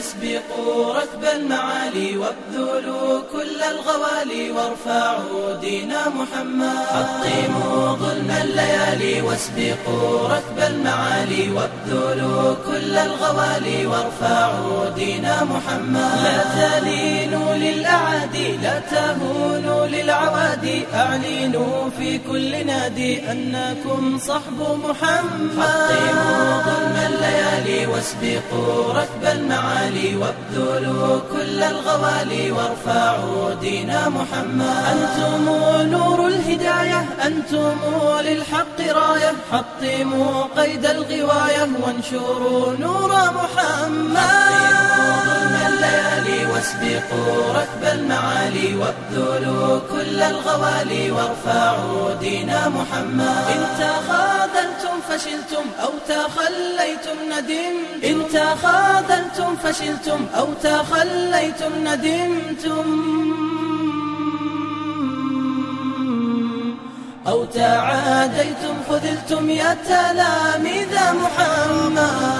واسبقوا ركب المعالي وابذلوا كل الغوالي وارفعوا دين محمد. حطموا ظلم الليالي واسبقوا ركب المعالي وابذلوا كل الغوالي وارفعوا دين محمد. لا تلينوا للأعادي لا تهونوا للعوادي أعلنوا في كل نادي أنكم صحب محمد. واسبقوا ركب المعالي وابذلوا كل الغوالي وارفعوا دين محمد. أنتم نور الهداية أنتم للحق راية. حطموا قيد الغواية وانشروا نور محمد. ظلم الليالي واسبقوا ركب المعالي وابذلوا كل الغوالي وارفعوا دين محمد. إن تخاذلتم فشلتم أو تخليتم ندمتم. إن تخاذلتم فشلتم أو تخليتم ندمتم. أو تعاديتم خذلتم يا تلاميذ محمد.